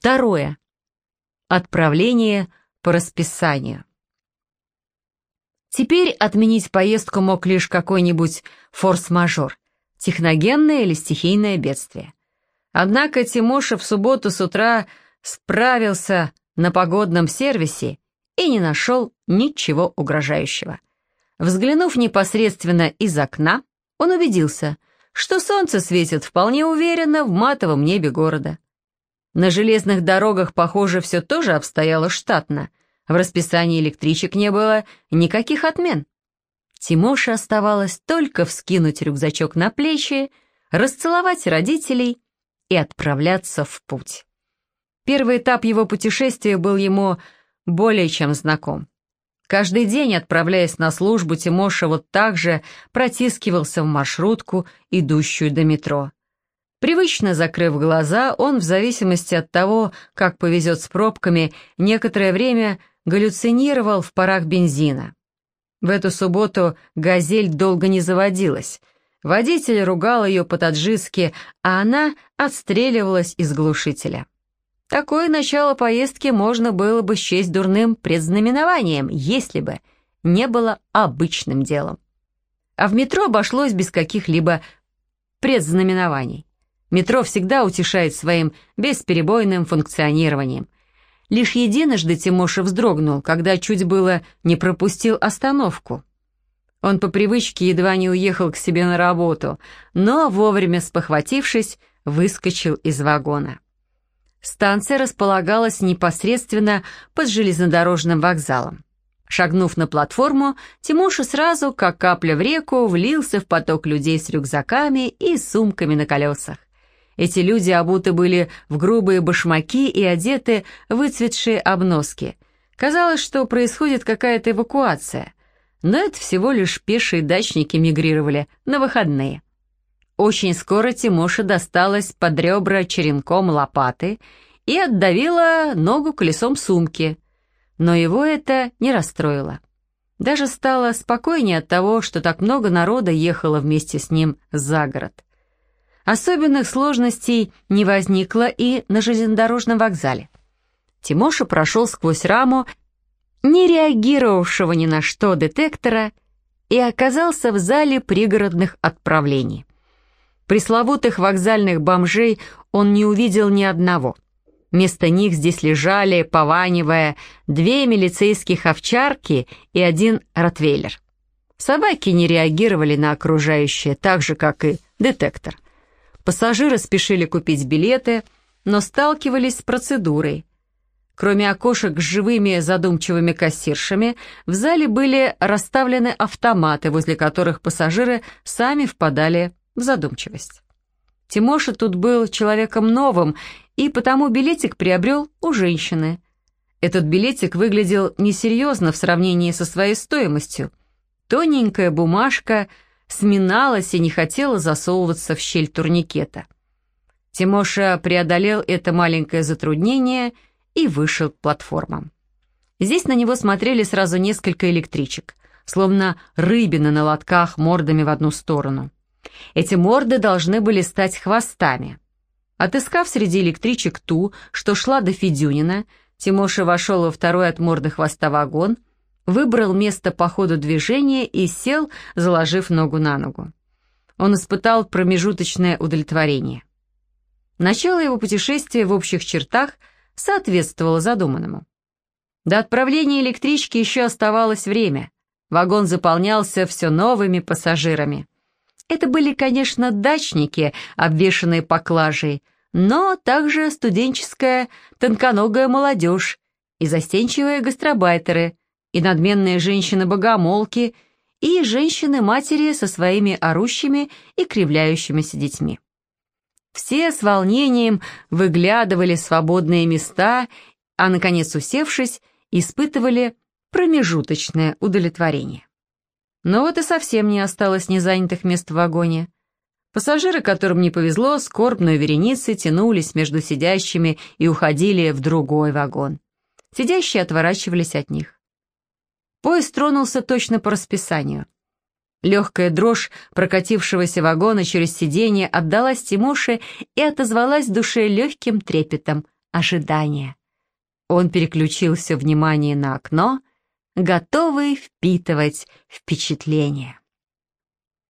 Второе. Отправление по расписанию. Теперь отменить поездку мог лишь какой-нибудь форс-мажор, техногенное или стихийное бедствие. Однако Тимоша в субботу с утра справился на погодном сервисе и не нашел ничего угрожающего. Взглянув непосредственно из окна, он убедился, что солнце светит вполне уверенно в матовом небе города. На железных дорогах, похоже, все тоже обстояло штатно — в расписании электричек не было никаких отмен. Тимоше оставалось только вскинуть рюкзачок на плечи, расцеловать родителей и отправляться в путь. Первый этап его путешествия был ему более чем знаком. Каждый день, отправляясь на службу, Тимоша вот так же протискивался в маршрутку, идущую до метро. Привычно закрыв глаза, он, в зависимости от того, как повезет с пробками, некоторое время галлюцинировал в парах бензина. В эту субботу «Газель» долго не заводилась. Водитель ругал ее по-таджикски, а она отстреливалась из глушителя. Такое начало поездки можно было бы счесть дурным предзнаменованием, если бы не было обычным делом. А в метро обошлось без каких-либо предзнаменований. Метро всегда утешает своим бесперебойным функционированием – Лишь единожды Тимоша вздрогнул, когда чуть было не пропустил остановку. Он по привычке едва не уехал к себе на работу, но, вовремя спохватившись, выскочил из вагона. Станция располагалась непосредственно под железнодорожным вокзалом. Шагнув на платформу, Тимоша сразу, как капля в реку, влился в поток людей с рюкзаками и сумками на колесах. Эти люди обуты были в грубые башмаки и одеты в выцветшие обноски. Казалось, что происходит какая-то эвакуация. Но это всего лишь пешие дачники мигрировали на выходные. Очень скоро Тимоше досталось под ребра черенком лопаты и отдавила ногу колесом сумки. Но его это не расстроило. Даже стало спокойнее от того, что так много народа ехало вместе с ним за город. Особенных сложностей не возникло и на железнодорожном вокзале. Тимоша прошел сквозь раму, не реагировавшего ни на что детектора, и оказался в зале пригородных отправлений. Пресловутых вокзальных бомжей он не увидел ни одного. Вместо них здесь лежали, пованивая, две милицейских овчарки и один ротвейлер. Собаки не реагировали на окружающее, так же, как и детектор – Пассажиры спешили купить билеты, но сталкивались с процедурой. Кроме окошек с живыми задумчивыми кассиршами, в зале были расставлены автоматы, возле которых пассажиры сами впадали в задумчивость. Тимоша тут был человеком новым, и потому билетик приобрел у женщины. Этот билетик выглядел несерьезно в сравнении со своей стоимостью. Тоненькая бумажка — сминалась и не хотела засовываться в щель турникета. Тимоша преодолел это маленькое затруднение и вышел к платформам. Здесь на него смотрели сразу несколько электричек, словно рыбины на лотках мордами в одну сторону. Эти морды должны были стать хвостами. Отыскав среди электричек ту, что шла до Федюнина, Тимоша вошел во второй от морды хвоста вагон — выбрал место по ходу движения и сел, заложив ногу на ногу. Он испытал промежуточное удовлетворение. Начало его путешествия в общих чертах соответствовало задуманному. До отправления электрички еще оставалось время. Вагон заполнялся все новыми пассажирами. Это были, конечно, дачники, обвешанные поклажей, но также студенческая тонконогая молодежь и застенчивые гастробайтеры, и надменные женщины-богомолки, и женщины-матери со своими орущими и кривляющимися детьми. Все с волнением выглядывали свободные места, а, наконец, усевшись, испытывали промежуточное удовлетворение. Но вот и совсем не осталось незанятых мест в вагоне. Пассажиры, которым не повезло, скорбной вереницей тянулись между сидящими и уходили в другой вагон. Сидящие отворачивались от них. Поезд тронулся точно по расписанию. Легкая дрожь прокатившегося вагона через сиденье отдалась Тимоше и отозвалась в душе легким трепетом ожидания. Он переключился внимание на окно, готовый впитывать впечатления.